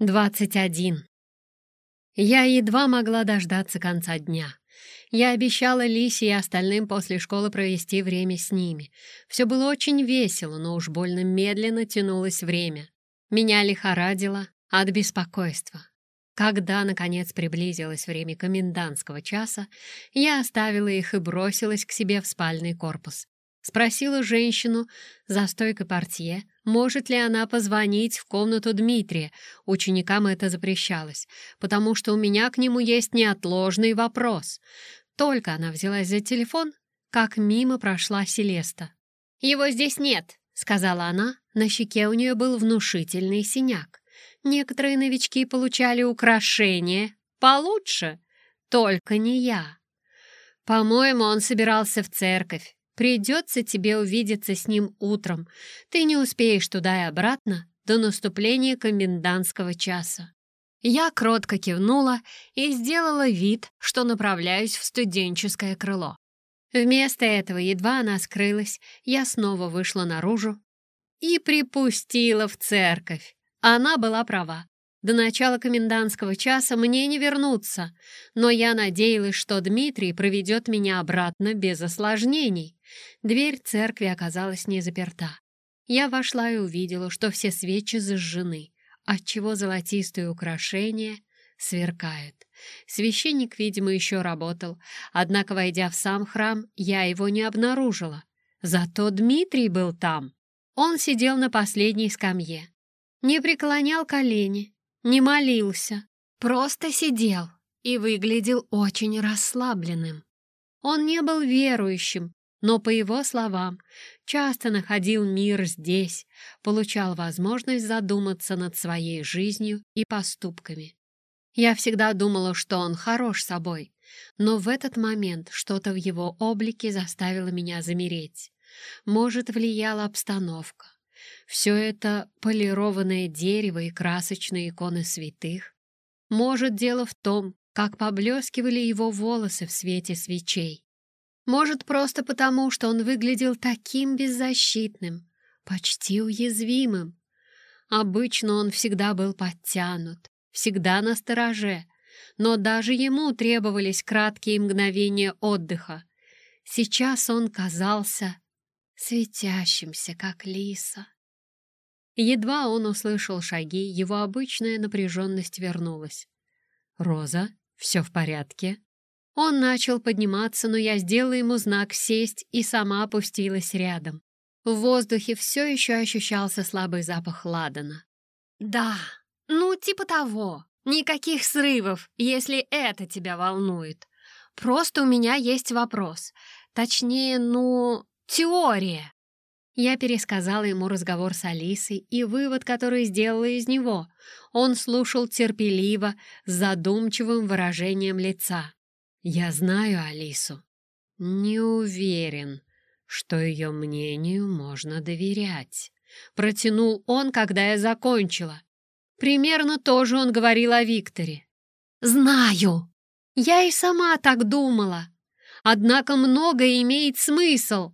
21. Я едва могла дождаться конца дня. Я обещала Лисе и остальным после школы провести время с ними. Все было очень весело, но уж больно медленно тянулось время. Меня лихорадило от беспокойства. Когда, наконец, приблизилось время комендантского часа, я оставила их и бросилась к себе в спальный корпус. Спросила женщину за стойкой портье, может ли она позвонить в комнату Дмитрия. Ученикам это запрещалось, потому что у меня к нему есть неотложный вопрос. Только она взялась за телефон, как мимо прошла Селеста. «Его здесь нет», — сказала она. На щеке у нее был внушительный синяк. Некоторые новички получали украшения получше, только не я. По-моему, он собирался в церковь. Придется тебе увидеться с ним утром. Ты не успеешь туда и обратно до наступления комендантского часа». Я кротко кивнула и сделала вид, что направляюсь в студенческое крыло. Вместо этого едва она скрылась, я снова вышла наружу и припустила в церковь. Она была права. До начала комендантского часа мне не вернуться, но я надеялась, что Дмитрий проведет меня обратно без осложнений. Дверь церкви оказалась не заперта. Я вошла и увидела, что все свечи зажжены, отчего золотистые украшения сверкают. Священник, видимо, еще работал, однако, войдя в сам храм, я его не обнаружила. Зато Дмитрий был там. Он сидел на последней скамье. Не преклонял колени, не молился, просто сидел и выглядел очень расслабленным. Он не был верующим, но, по его словам, часто находил мир здесь, получал возможность задуматься над своей жизнью и поступками. Я всегда думала, что он хорош собой, но в этот момент что-то в его облике заставило меня замереть. Может, влияла обстановка. Все это полированное дерево и красочные иконы святых. Может, дело в том, как поблескивали его волосы в свете свечей. Может, просто потому, что он выглядел таким беззащитным, почти уязвимым. Обычно он всегда был подтянут, всегда на стороже, но даже ему требовались краткие мгновения отдыха. Сейчас он казался светящимся, как лиса. Едва он услышал шаги, его обычная напряженность вернулась. «Роза, все в порядке?» Он начал подниматься, но я сделала ему знак сесть и сама опустилась рядом. В воздухе все еще ощущался слабый запах ладана. «Да, ну типа того. Никаких срывов, если это тебя волнует. Просто у меня есть вопрос. Точнее, ну, теория». Я пересказала ему разговор с Алисой и вывод, который сделала из него. Он слушал терпеливо, с задумчивым выражением лица. Я знаю Алису. Не уверен, что ее мнению можно доверять. Протянул он, когда я закончила. Примерно то же он говорил о Викторе. «Знаю! Я и сама так думала. Однако многое имеет смысл».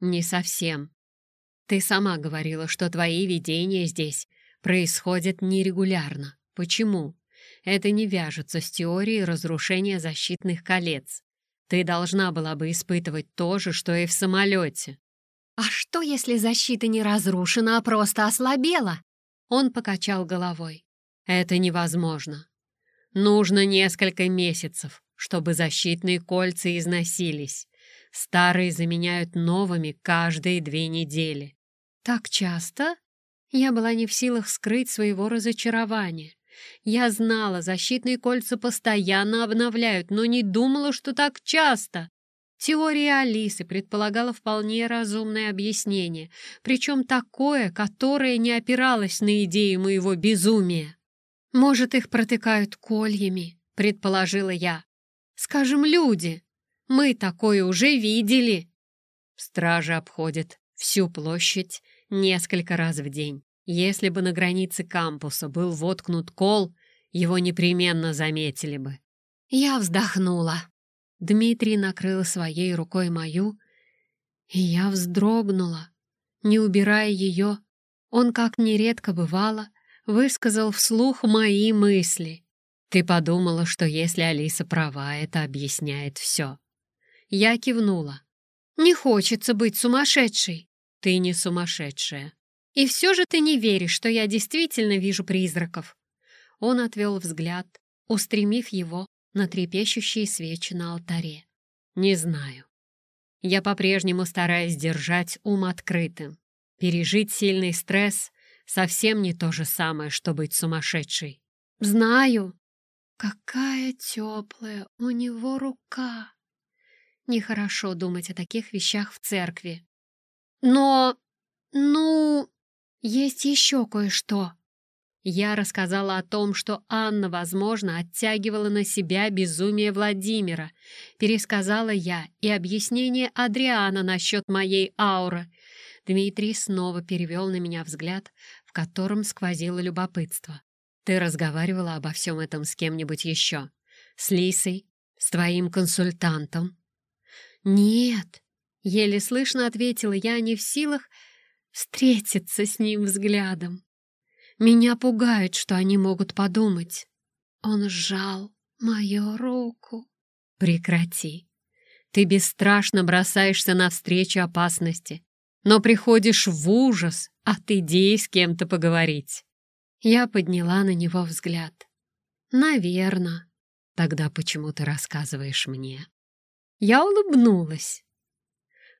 «Не совсем. Ты сама говорила, что твои видения здесь происходят нерегулярно. Почему?» Это не вяжется с теорией разрушения защитных колец. Ты должна была бы испытывать то же, что и в самолете. А что, если защита не разрушена, а просто ослабела? Он покачал головой. Это невозможно. Нужно несколько месяцев, чтобы защитные кольца износились. Старые заменяют новыми каждые две недели. Так часто? Я была не в силах скрыть своего разочарования. Я знала, защитные кольца постоянно обновляют, но не думала, что так часто. Теория Алисы предполагала вполне разумное объяснение, причем такое, которое не опиралось на идею моего безумия. «Может, их протыкают кольями», — предположила я. «Скажем, люди. Мы такое уже видели». Стражи обходят всю площадь несколько раз в день. Если бы на границе кампуса был воткнут кол, его непременно заметили бы. Я вздохнула. Дмитрий накрыл своей рукой мою, и я вздрогнула. Не убирая ее, он, как нередко бывало, высказал вслух мои мысли. Ты подумала, что если Алиса права, это объясняет все. Я кивнула. Не хочется быть сумасшедшей. Ты не сумасшедшая. И все же ты не веришь, что я действительно вижу призраков. Он отвел взгляд, устремив его на трепещущие свечи на алтаре. Не знаю. Я по-прежнему стараюсь держать ум открытым. Пережить сильный стресс совсем не то же самое, что быть сумасшедшей. Знаю. Какая теплая у него рука. Нехорошо думать о таких вещах в церкви. Но... ну... есть еще кое-что. Я рассказала о том, что Анна, возможно, оттягивала на себя безумие Владимира. Пересказала я и объяснение Адриана насчет моей ауры. Дмитрий снова перевел на меня взгляд, в котором сквозило любопытство. «Ты разговаривала обо всем этом с кем-нибудь еще? С Лисой? С твоим консультантом?» «Нет», — еле слышно ответила я, не в силах встретиться с ним взглядом. Меня пугает, что они могут подумать. Он сжал мою руку. Прекрати. Ты бесстрашно бросаешься навстречу опасности, но приходишь в ужас от идеи с кем-то поговорить. Я подняла на него взгляд. Наверно. Тогда почему ты рассказываешь мне? Я улыбнулась.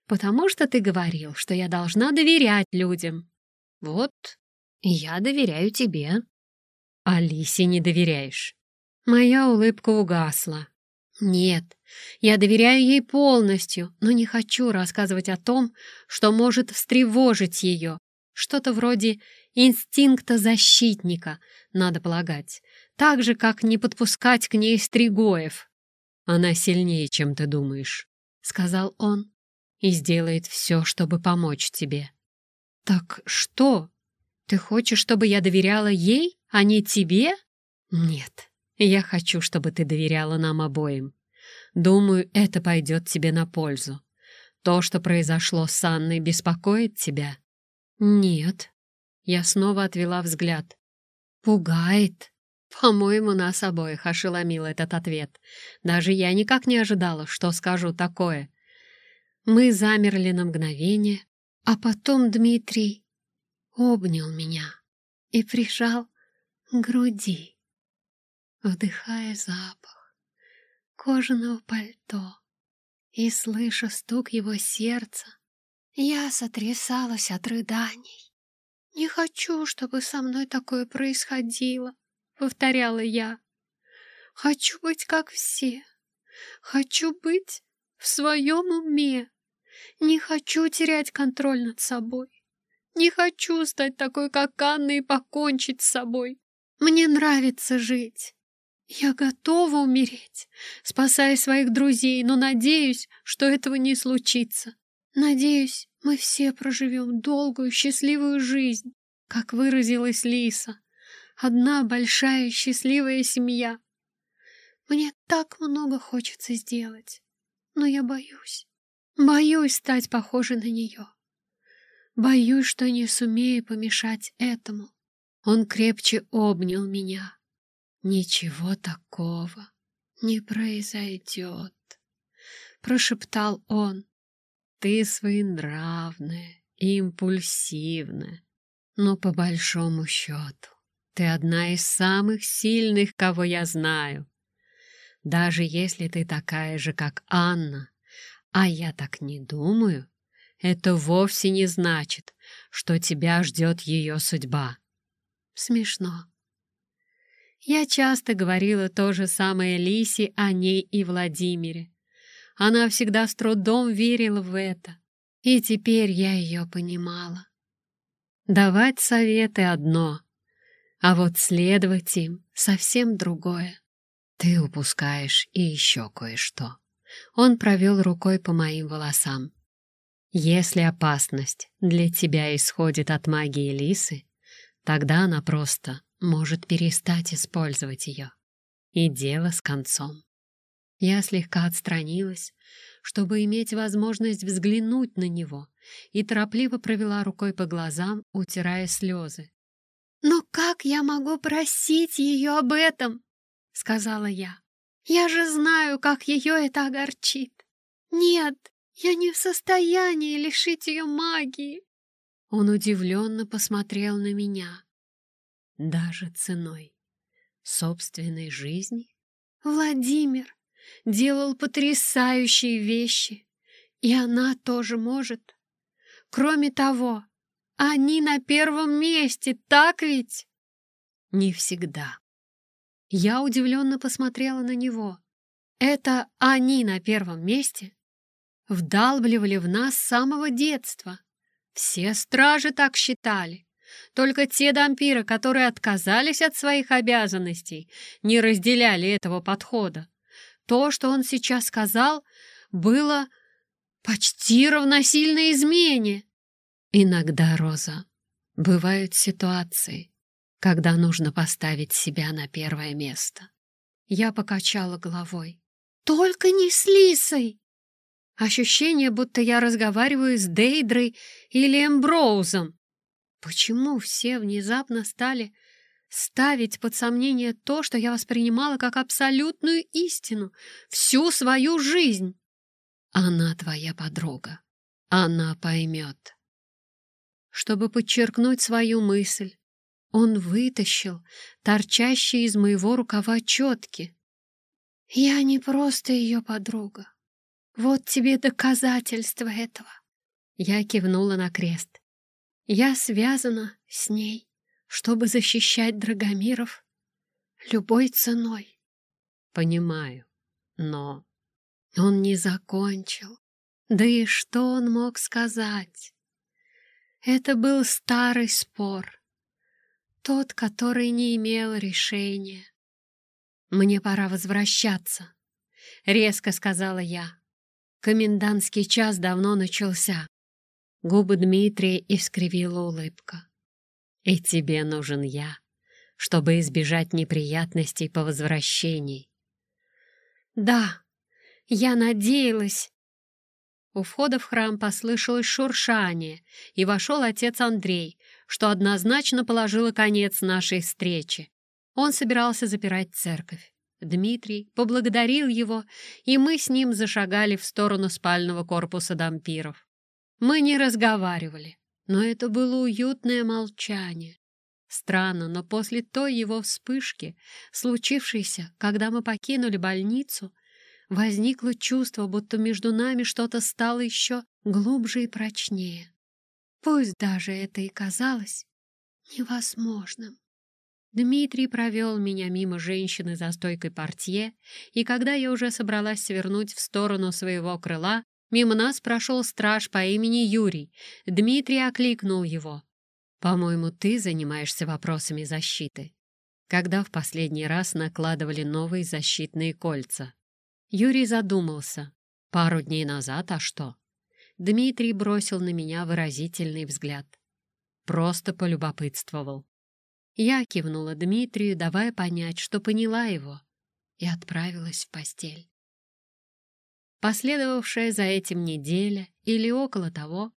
Потому что ты говорил, что я должна доверять людям. Вот я доверяю тебе. Алисе не доверяешь. Моя улыбка угасла. Нет, я доверяю ей полностью, но не хочу рассказывать о том, что может встревожить ее. Что-то вроде инстинкта защитника, надо полагать. Так же, как не подпускать к ней стригоев. Она сильнее, чем ты думаешь, — сказал он, — и сделает все, чтобы помочь тебе. Так что? Ты хочешь, чтобы я доверяла ей, а не тебе? Нет, я хочу, чтобы ты доверяла нам обоим. Думаю, это пойдет тебе на пользу. То, что произошло с Анной, беспокоит тебя? Нет. Я снова отвела взгляд. Пугает. По-моему, нас обоих ошеломил этот ответ. Даже я никак не ожидала, что скажу такое. Мы замерли на мгновение, а потом Дмитрий обнял меня и прижал к груди, вдыхая запах кожаного пальто и слыша стук его сердца, я сотрясалась от рыданий. «Не хочу, чтобы со мной такое происходило», — повторяла я. «Хочу быть как все. Хочу быть в своем уме. Не хочу терять контроль над собой. Не хочу стать такой, как Анна, и покончить с собой. Мне нравится жить. Я готова умереть, спасая своих друзей, но надеюсь, что этого не случится. Надеюсь, мы все проживем долгую, счастливую жизнь, как выразилась Лиса. Одна большая счастливая семья. Мне так много хочется сделать, но я боюсь. Боюсь стать похожей на нее. Боюсь, что не сумею помешать этому. Он крепче обнял меня. Ничего такого не произойдет, прошептал он. Ты своенравная, импульсивная, но по большому счету ты одна из самых сильных, кого я знаю. Даже если ты такая же, как Анна, а я так не думаю, это вовсе не значит, что тебя ждет ее судьба. Смешно. Я часто говорила то же самое Лисе о ней и Владимире. Она всегда с трудом верила в это, и теперь я ее понимала. Давать советы одно, а вот следовать им совсем другое. Ты упускаешь и еще кое-что. Он провел рукой по моим волосам. Если опасность для тебя исходит от магии лисы, тогда она просто может перестать использовать ее. И дело с концом. Я слегка отстранилась, чтобы иметь возможность взглянуть на него, и торопливо провела рукой по глазам, утирая слезы. «Но как «Как я могу просить ее об этом?» — сказала я. «Я же знаю, как ее это огорчит. Нет, я не в состоянии лишить ее магии». Он удивленно посмотрел на меня. «Даже ценой собственной жизни?» «Владимир делал потрясающие вещи, и она тоже может. Кроме того, они на первом месте, так ведь? Не всегда. Я удивленно посмотрела на него. Это они на первом месте? Вдалбливали в нас с самого детства. Все стражи так считали. Только те дампиры, которые отказались от своих обязанностей, не разделяли этого подхода. То, что он сейчас сказал, было почти равносильно измене. Иногда, Роза, бывают ситуации, когда нужно поставить себя на первое место. Я покачала головой. Только не с Лисой! Ощущение, будто я разговариваю с Дейдрой или Эмброузом. Почему все внезапно стали ставить под сомнение то, что я воспринимала как абсолютную истину всю свою жизнь? Она твоя подруга. Она поймет. Чтобы подчеркнуть свою мысль, он вытащил торчащие из моего рукава четки. «Я не просто ее подруга. Вот тебе доказательство этого». Я кивнула на крест. «Я связана с ней, чтобы защищать Драгомиров любой ценой». «Понимаю, но...» Он не закончил. Да и что он мог сказать? Это был старый спор, тот, который не имел решения. «Мне пора возвращаться», — резко сказала я. Комендантский час давно начался. Губы Дмитрия искривила улыбка. «И тебе нужен я, чтобы избежать неприятностей по возвращении». «Да, я надеялась, у входа в храм послышалось шуршание, и вошел отец Андрей, что однозначно положило конец нашей встрече. Он собирался запирать церковь. Дмитрий поблагодарил его, и мы с ним зашагали в сторону спального корпуса дампиров. Мы не разговаривали, но это было уютное молчание. Странно, но после той его вспышки, случившейся, когда мы покинули больницу, возникло чувство, будто между нами что-то стало еще глубже и прочнее. Пусть даже это и казалось невозможным. Дмитрий провел меня мимо женщины за стойкой портье, и когда я уже собралась свернуть в сторону своего крыла, мимо нас прошел страж по имени Юрий. Дмитрий окликнул его. «По-моему, ты занимаешься вопросами защиты. Когда в последний раз накладывали новые защитные кольца?» Юрий задумался. Пару дней назад, а что? Дмитрий бросил на меня выразительный взгляд. Просто полюбопытствовал. Я кивнула Дмитрию, давая понять, что поняла его, и отправилась в постель. Последовавшая за этим неделя или около того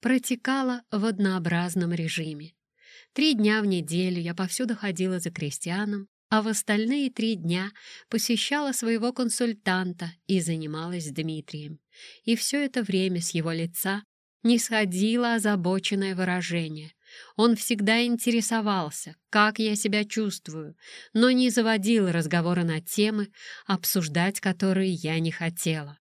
протекала в однообразном режиме. Три дня в неделю я повсюду ходила за крестьяном, а в остальные три дня посещала своего консультанта и занималась с Дмитрием. И все это время с его лица не сходило озабоченное выражение. Он всегда интересовался, как я себя чувствую, но не заводил разговоры на темы, обсуждать которые я не хотела.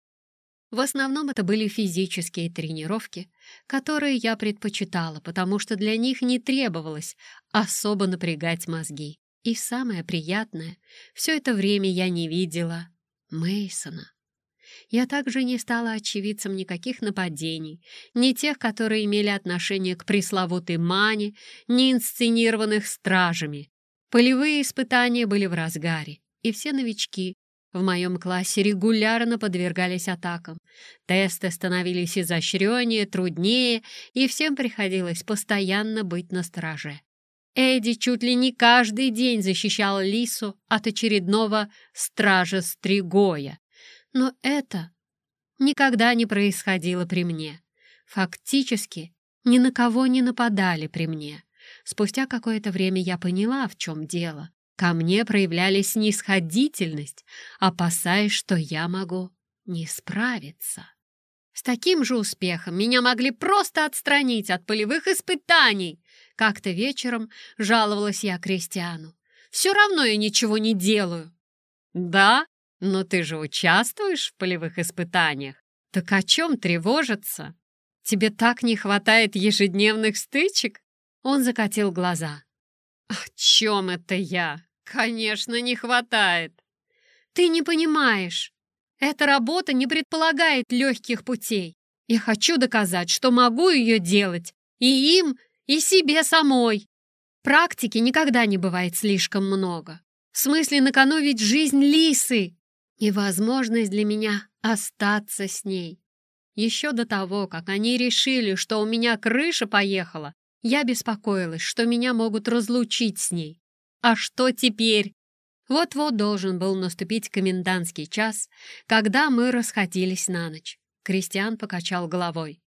В основном это были физические тренировки, которые я предпочитала, потому что для них не требовалось особо напрягать мозги. И самое приятное, все это время я не видела Мейсона. Я также не стала очевидцем никаких нападений, ни тех, которые имели отношение к пресловутой мане, ни инсценированных стражами. Полевые испытания были в разгаре, и все новички в моем классе регулярно подвергались атакам. Тесты становились изощреннее, труднее, и всем приходилось постоянно быть на страже. Эдди чуть ли не каждый день защищал Лису от очередного стража Стригоя. Но это никогда не происходило при мне. Фактически, ни на кого не нападали при мне. Спустя какое-то время я поняла, в чем дело. Ко мне проявляли снисходительность, опасаясь, что я могу не справиться. С таким же успехом меня могли просто отстранить от полевых испытаний. Как-то вечером жаловалась я Кристиану. Все равно я ничего не делаю. Да, но ты же участвуешь в полевых испытаниях. Так о чем тревожиться? Тебе так не хватает ежедневных стычек? Он закатил глаза. «О чем это я? Конечно, не хватает!» «Ты не понимаешь. Эта работа не предполагает легких путей. Я хочу доказать, что могу ее делать и им, и себе самой. Практики никогда не бывает слишком много. В смысле на жизнь лисы и возможность для меня остаться с ней. Еще до того, как они решили, что у меня крыша поехала, я беспокоилась, что меня могут разлучить с ней. А что теперь? Вот-вот должен был наступить комендантский час, когда мы расходились на ночь. Кристиан покачал головой.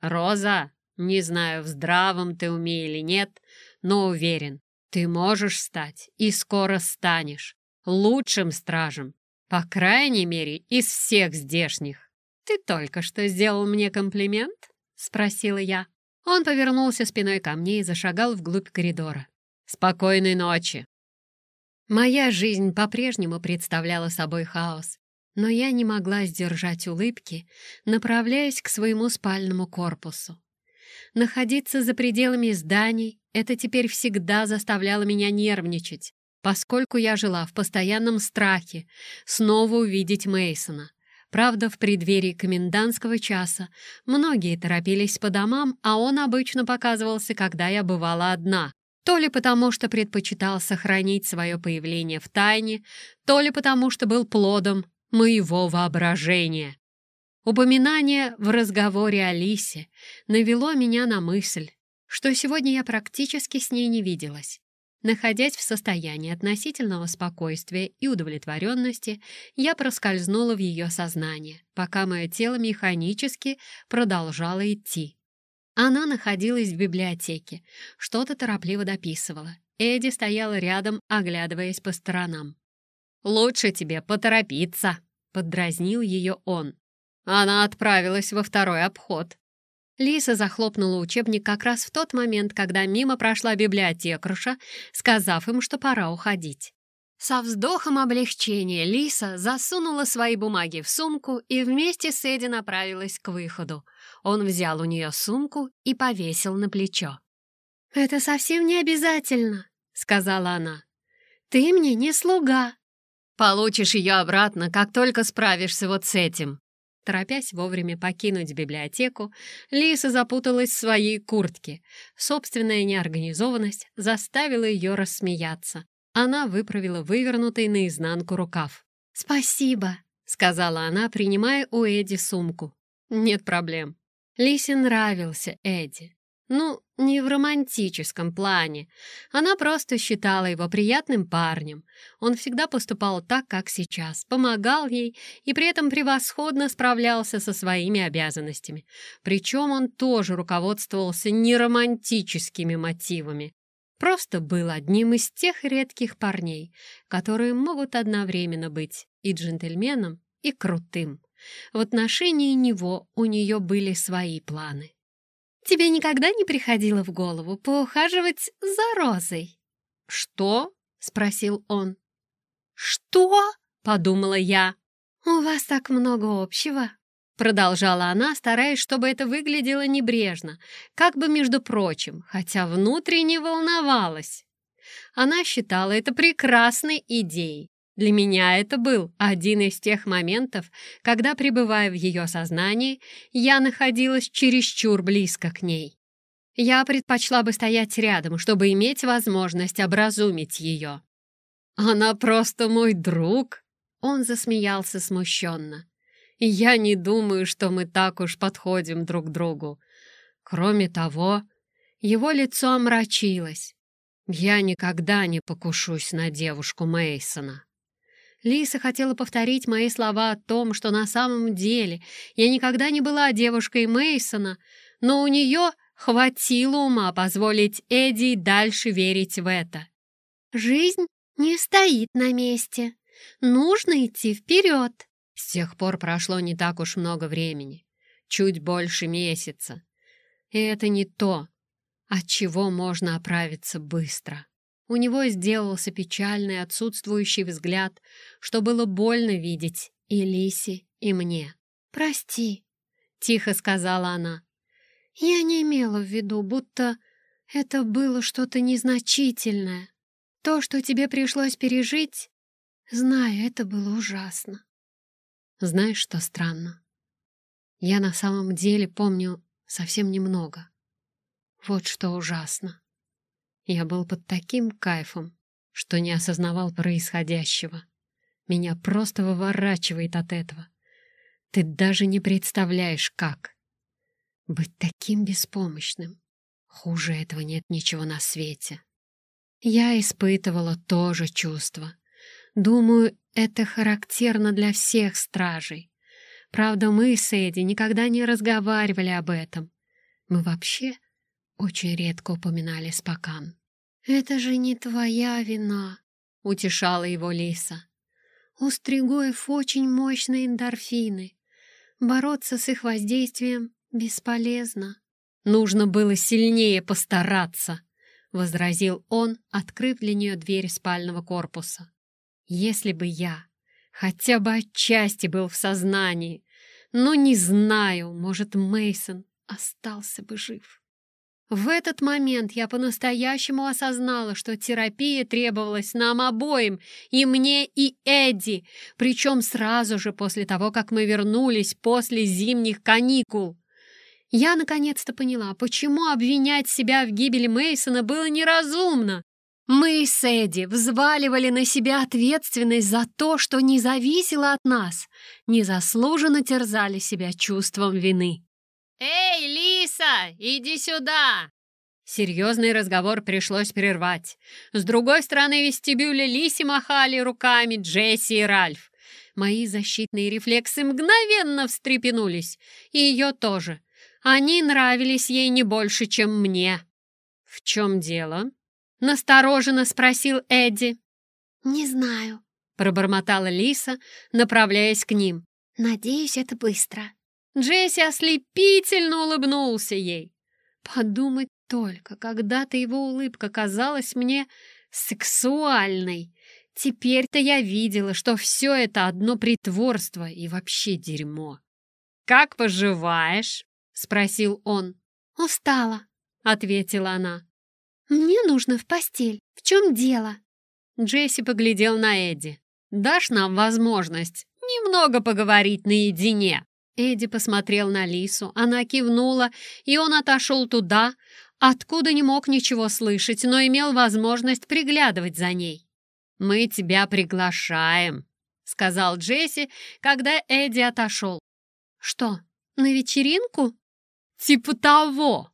«Роза, не знаю, в здравом ты уме или нет, но уверен, ты можешь стать и скоро станешь лучшим стражем, по крайней мере, из всех здешних. Ты только что сделал мне комплимент?» — спросила я. Он повернулся спиной ко мне и зашагал вглубь коридора. «Спокойной ночи!» Моя жизнь по-прежнему представляла собой хаос, но я не могла сдержать улыбки, направляясь к своему спальному корпусу. Находиться за пределами зданий — это теперь всегда заставляло меня нервничать, поскольку я жила в постоянном страхе снова увидеть Мейсона. Правда, в преддверии комендантского часа многие торопились по домам, а он обычно показывался, когда я бывала одна. То ли потому, что предпочитал сохранить свое появление в тайне, то ли потому, что был плодом моего воображения. Упоминание в разговоре о Лисе навело меня на мысль, что сегодня я практически с ней не виделась. Находясь в состоянии относительного спокойствия и удовлетворенности, я проскользнула в ее сознание, пока мое тело механически продолжало идти. Она находилась в библиотеке, что-то торопливо дописывала. Эдди стояла рядом, оглядываясь по сторонам. «Лучше тебе поторопиться», — поддразнил ее он. Она отправилась во второй обход. Лиса захлопнула учебник как раз в тот момент, когда мимо прошла библиотекарша, сказав им, что пора уходить. Со вздохом облегчения Лиса засунула свои бумаги в сумку и вместе с Эдди направилась к выходу. Он взял у нее сумку и повесил на плечо. «Это совсем не обязательно», — сказала она. «Ты мне не слуга». «Получишь ее обратно, как только справишься вот с этим», Торопясь вовремя покинуть библиотеку, Лиса запуталась в своей куртке. Собственная неорганизованность заставила ее рассмеяться. Она выправила вывернутый наизнанку рукав. «Спасибо», — сказала она, принимая у Эдди сумку. «Нет проблем». Лисе нравился Эдди. Ну, не в романтическом плане. Она просто считала его приятным парнем. Он всегда поступал так, как сейчас, помогал ей и при этом превосходно справлялся со своими обязанностями. Причем он тоже руководствовался не романтическими мотивами. Просто был одним из тех редких парней, которые могут одновременно быть и джентльменом, и крутым. В отношении него у нее были свои планы. Тебе никогда не приходило в голову поухаживать за Розой?» «Что?» — спросил он. «Что?» — подумала я. «У вас так много общего», — продолжала она, стараясь, чтобы это выглядело небрежно, как бы между прочим, хотя внутренне волновалась. Она считала это прекрасной идеей, для меня это был один из тех моментов, когда, пребывая в ее сознании, я находилась чересчур близко к ней. Я предпочла бы стоять рядом, чтобы иметь возможность образумить ее. «Она просто мой друг!» Он засмеялся смущенно. «Я не думаю, что мы так уж подходим друг другу. Кроме того, его лицо омрачилось. Я никогда не покушусь на девушку Мейсона. Лиса хотела повторить мои слова о том, что на самом деле я никогда не была девушкой Мейсона, но у нее хватило ума позволить Эдди дальше верить в это. «Жизнь не стоит на месте. Нужно идти вперед». С тех пор прошло не так уж много времени, чуть больше месяца. И это не то, от чего можно оправиться быстро. У него сделался печальный отсутствующий взгляд, что было больно видеть и Лисе, и мне. «Прости», — тихо сказала она. «Я не имела в виду, будто это было что-то незначительное. То, что тебе пришлось пережить, знаю, это было ужасно». Знаешь, что странно? Я на самом деле помню совсем немного. Вот что ужасно. Я был под таким кайфом, что не осознавал происходящего. Меня просто выворачивает от этого. Ты даже не представляешь, как. Быть таким беспомощным. Хуже этого нет ничего на свете. Я испытывала то же чувство. Думаю, это характерно для всех стражей. Правда, мы с Эдди никогда не разговаривали об этом. Мы вообще очень редко упоминали Спокан. «Это же не твоя вина», — утешала его Лиса. «У Стригоев очень мощные эндорфины. Бороться с их воздействием бесполезно. Нужно было сильнее постараться, возразил он, открыв для нее дверь спального корпуса. Если бы я хотя бы отчасти был в сознании, но не знаю, может, Мейсон остался бы жив. В этот момент я по-настоящему осознала, что терапия требовалась нам обоим, и мне, и Эдди, причем сразу же после того, как мы вернулись после зимних каникул. Я наконец-то поняла, почему обвинять себя в гибели Мейсона было неразумно. Мы с Эдди взваливали на себя ответственность за то, что не зависело от нас, незаслуженно терзали себя чувством вины. «Эй, Лиса, иди сюда!» Серьезный разговор пришлось прервать. С другой стороны вестибюля Лиси махали руками Джесси и Ральф. Мои защитные рефлексы мгновенно встрепенулись. И ее тоже. Они нравились ей не больше, чем мне. «В чем дело?» — настороженно спросил Эдди. «Не знаю», — пробормотала Лиса, направляясь к ним. «Надеюсь, это быстро». Джесси ослепительно улыбнулся ей. Подумать только, когда-то его улыбка казалась мне сексуальной. Теперь-то я видела, что все это одно притворство и вообще дерьмо. «Как поживаешь?» — спросил он. «Устала», — ответила она. «Мне нужно в постель. В чем дело?» Джесси поглядел на Эдди. «Дашь нам возможность немного поговорить наедине?» Эдди посмотрел на Лису, она кивнула, и он отошел туда, откуда не мог ничего слышать, но имел возможность приглядывать за ней. «Мы тебя приглашаем», — сказал Джесси, когда Эдди отошел. «Что, на вечеринку?» «Типа того.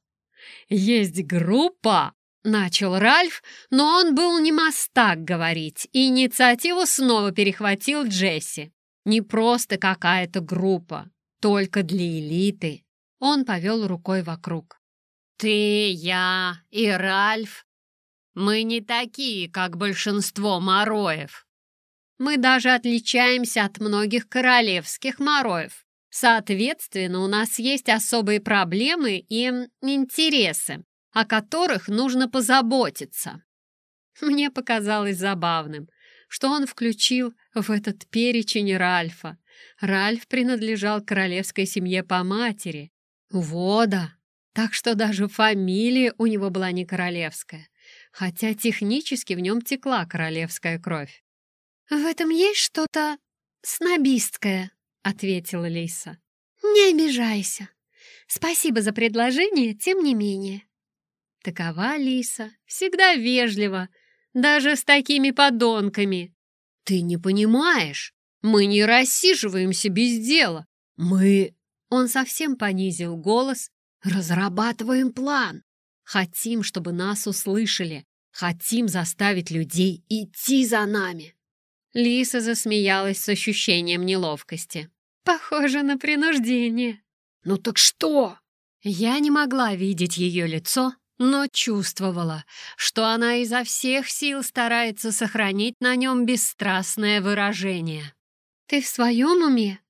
Есть группа», — начал Ральф, но он был не мастак говорить, и инициативу снова перехватил Джесси. «Не просто какая-то группа только для элиты. Он повел рукой вокруг. «Ты, я и Ральф. Мы не такие, как большинство мороев. Мы даже отличаемся от многих королевских мороев. Соответственно, у нас есть особые проблемы и интересы, о которых нужно позаботиться». Мне показалось забавным, что он включил в этот перечень Ральфа, Ральф принадлежал королевской семье по матери. Вода. Так что даже фамилия у него была не королевская, хотя технически в нем текла королевская кровь. «В этом есть что-то снобистское», — ответила Лиса. «Не обижайся. Спасибо за предложение, тем не менее». Такова Лиса, всегда вежлива, даже с такими подонками. «Ты не понимаешь, мы не рассиживаемся без дела. Мы...» Он совсем понизил голос. «Разрабатываем план. Хотим, чтобы нас услышали. Хотим заставить людей идти за нами». Лиса засмеялась с ощущением неловкости. «Похоже на принуждение». «Ну так что?» Я не могла видеть ее лицо, но чувствовала, что она изо всех сил старается сохранить на нем бесстрастное выражение. «Ты в своем уме?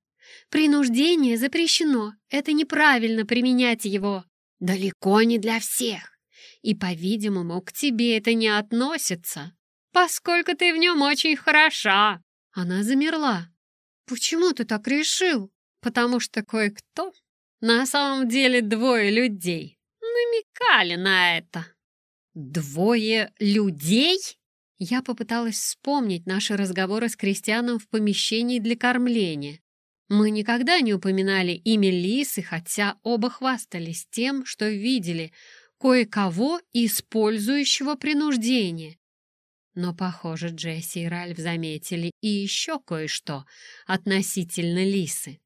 Принуждение запрещено. Это неправильно применять его. Далеко не для всех. И, по-видимому, к тебе это не относится, поскольку ты в нем очень хороша». Она замерла. «Почему ты так решил?» «Потому что кое-кто на самом деле двое людей намекали на это». «Двое людей?» Я попыталась вспомнить наши разговоры с Кристианом в помещении для кормления. Мы никогда не упоминали имя Лисы, хотя оба хвастались тем, что видели кое-кого, использующего принуждение. Но, похоже, Джесси и Ральф заметили и еще кое-что относительно Лисы.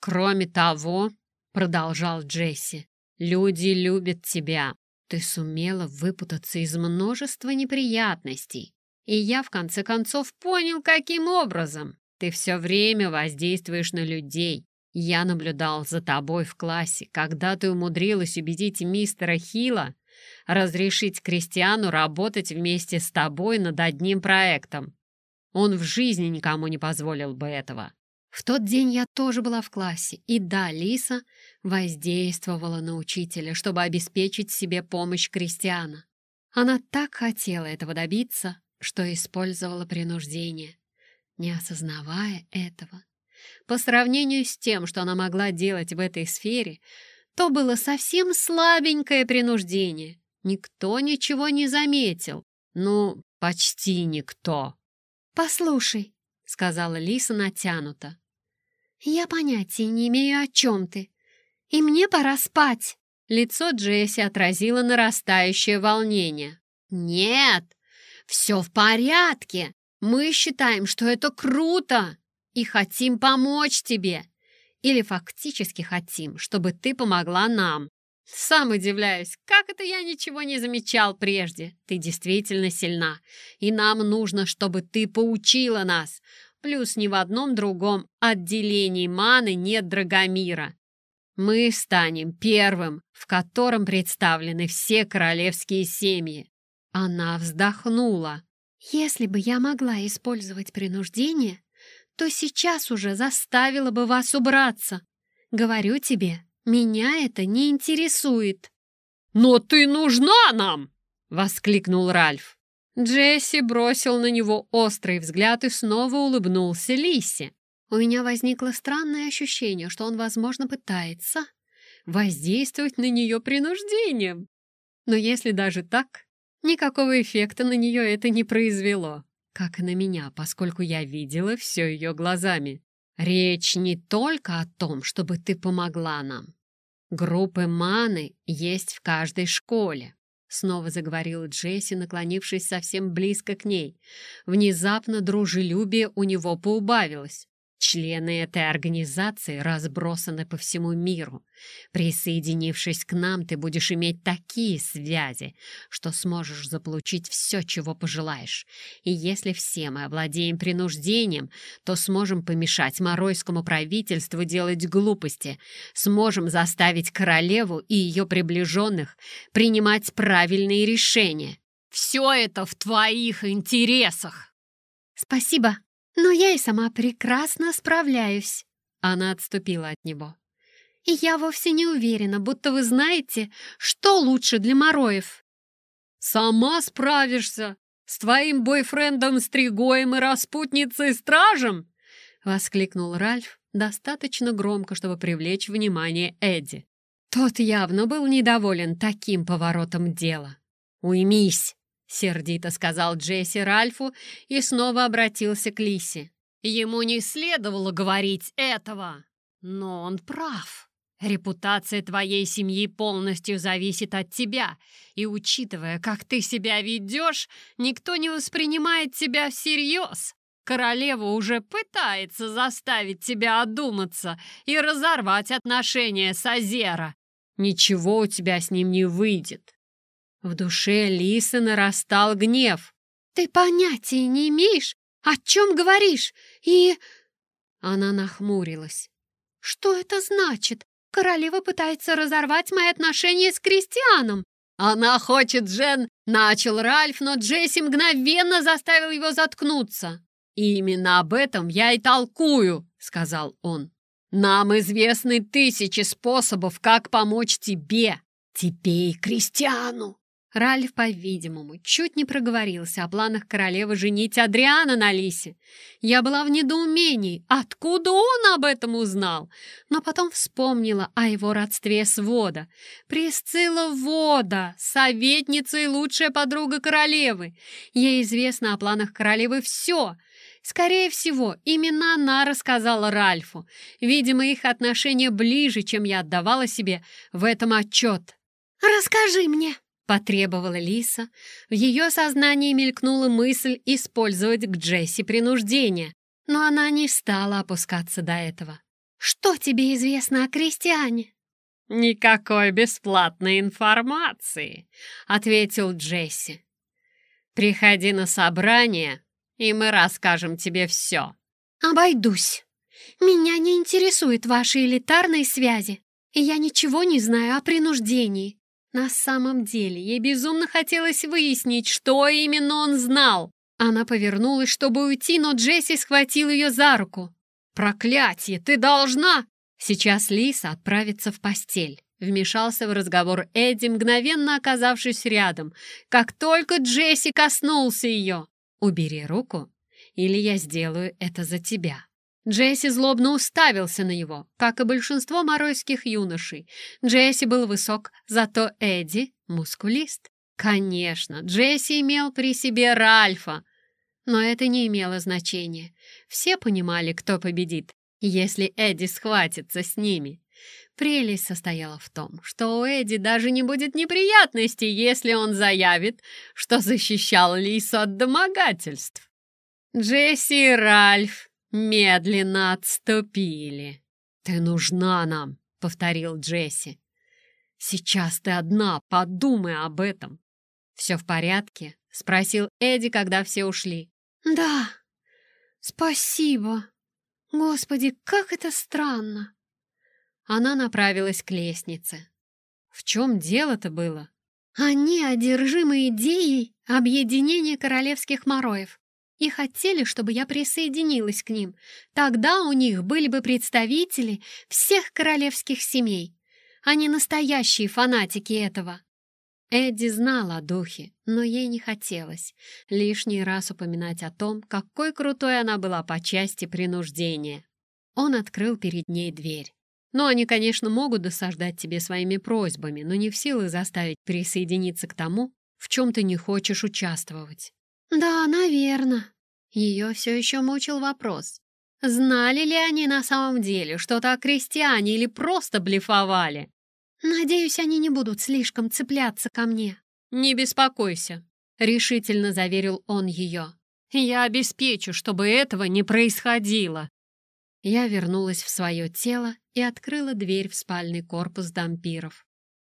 «Кроме того», — продолжал Джесси, — «люди любят тебя. Ты сумела выпутаться из множества неприятностей. И я, в конце концов, понял, каким образом. Ты все время воздействуешь на людей. Я наблюдал за тобой в классе, когда ты умудрилась убедить мистера Хила разрешить Кристиану работать вместе с тобой над одним проектом. Он в жизни никому не позволил бы этого. В тот день я тоже была в классе, и да, Лиса воздействовала на учителя, чтобы обеспечить себе помощь Кристиана. Она так хотела этого добиться, что использовала принуждение, не осознавая этого. По сравнению с тем, что она могла делать в этой сфере, то было совсем слабенькое принуждение. Никто ничего не заметил. Ну, почти никто. «Послушай», — сказала Лиса натянуто, «Я понятия не имею, о чем ты. И мне пора спать». Лицо Джесси отразило нарастающее волнение. «Нет, все в порядке. Мы считаем, что это круто и хотим помочь тебе. Или фактически хотим, чтобы ты помогла нам. Сам удивляюсь, как это я ничего не замечал прежде. Ты действительно сильна, и нам нужно, чтобы ты поучила нас. Плюс ни в одном другом отделении маны нет Драгомира. Мы станем первым, в котором представлены все королевские семьи. Она вздохнула. Если бы я могла использовать принуждение, то сейчас уже заставила бы вас убраться. Говорю тебе, меня это не интересует. «Но ты нужна нам!» — воскликнул Ральф. Джесси бросил на него острый взгляд и снова улыбнулся Лисе. У меня возникло странное ощущение, что он, возможно, пытается воздействовать на нее принуждением. Но если даже так, никакого эффекта на нее это не произвело, как и на меня, поскольку я видела все ее глазами. Речь не только о том, чтобы ты помогла нам. Группы маны есть в каждой школе. Снова заговорила Джесси, наклонившись совсем близко к ней. Внезапно дружелюбие у него поубавилось. Члены этой организации разбросаны по всему миру. Присоединившись к нам, ты будешь иметь такие связи, что сможешь заполучить все, чего пожелаешь. И если все мы овладеем принуждением, то сможем помешать моройскому правительству делать глупости, сможем заставить королеву и ее приближенных принимать правильные решения. Все это в твоих интересах. Спасибо, но я и сама прекрасно справляюсь». Она отступила от него. «И я вовсе не уверена, будто вы знаете, что лучше для Мороев». «Сама справишься с твоим бойфрендом Стригоем и распутницей-стражем?» — воскликнул Ральф достаточно громко, чтобы привлечь внимание Эдди. Тот явно был недоволен таким поворотом дела. «Уймись!» Сердито сказал Джесси Ральфу и снова обратился к Лисе. Ему не следовало говорить этого, но он прав. Репутация твоей семьи полностью зависит от тебя, и, учитывая, как ты себя ведешь, никто не воспринимает тебя всерьез. Королева уже пытается заставить тебя одуматься и разорвать отношения с Азера. Ничего у тебя с ним не выйдет. В душе Лисы нарастал гнев. «Ты понятия не имеешь, о чем говоришь, и...» Она нахмурилась. «Что это значит? Королева пытается разорвать мои отношения с Кристианом. Она хочет, Джен, начал Ральф, но Джесси мгновенно заставил его заткнуться. И именно об этом я и толкую, сказал он. Нам известны тысячи способов, как помочь тебе, тебе и Кристиану. Ральф, по-видимому, чуть не проговорился о планах королевы женить Адриана на Лисе. Я была в недоумении, откуда он об этом узнал, но потом вспомнила о его родстве с Вода. Присцилла Вода, советница и лучшая подруга королевы. Ей известно о планах королевы все. Скорее всего, именно она рассказала Ральфу. Видимо, их отношения ближе, чем я отдавала себе в этом отчет. «Расскажи мне!» Потребовала Лиса. В ее сознании мелькнула мысль использовать к Джесси принуждение, но она не стала опускаться до этого. «Что тебе известно о крестьяне?» «Никакой бесплатной информации», — ответил Джесси. «Приходи на собрание, и мы расскажем тебе все». «Обойдусь. Меня не интересуют ваши элитарные связи, и я ничего не знаю о принуждении. На самом деле, ей безумно хотелось выяснить, что именно он знал. Она повернулась, чтобы уйти, но Джесси схватил ее за руку. «Проклятие! Ты должна!» Сейчас Лиса отправится в постель. Вмешался в разговор Эдди, мгновенно оказавшись рядом. Как только Джесси коснулся ее. «Убери руку, или я сделаю это за тебя». Джесси злобно уставился на него, как и большинство моройских юношей. Джесси был высок, зато Эдди — мускулист. Конечно, Джесси имел при себе Ральфа, но это не имело значения. Все понимали, кто победит, если Эдди схватится с ними. Прелесть состояла в том, что у Эдди даже не будет неприятностей, если он заявит, что защищал Лису от домогательств. Джесси и Ральф медленно отступили. «Ты нужна нам», — повторил Джесси. «Сейчас ты одна, подумай об этом». «Все в порядке?» — спросил Эдди, когда все ушли. «Да, спасибо. Господи, как это странно!» Она направилась к лестнице. В чем дело-то было? Они одержимы идеей объединения королевских мороев и хотели, чтобы я присоединилась к ним. Тогда у них были бы представители всех королевских семей. Они настоящие фанатики этого. Эдди знала о духе, но ей не хотелось лишний раз упоминать о том, какой крутой она была по части принуждения. Он открыл перед ней дверь. Ну, они, конечно, могут досаждать тебе своими просьбами, но не в силах заставить присоединиться к тому, в чем ты не хочешь участвовать. «Да, наверное». Ее все еще мучил вопрос. Знали ли они на самом деле что-то о крестьяне или просто блефовали? «Надеюсь, они не будут слишком цепляться ко мне». «Не беспокойся», — решительно заверил он ее. «Я обеспечу, чтобы этого не происходило». Я вернулась в свое тело и открыла дверь в спальный корпус дампиров.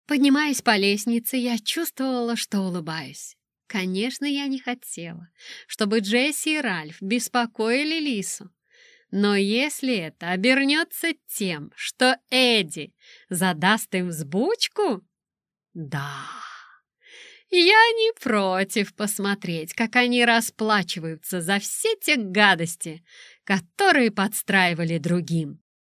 Поднимаясь по лестнице, я чувствовала, что улыбаюсь. Конечно, я не хотела, чтобы Джесси и Ральф беспокоили Лису. Но если это обернется тем, что Эдди задаст им взбучку, да, я не против посмотреть, как они расплачиваются за все те гадости, которые подстраивали другим.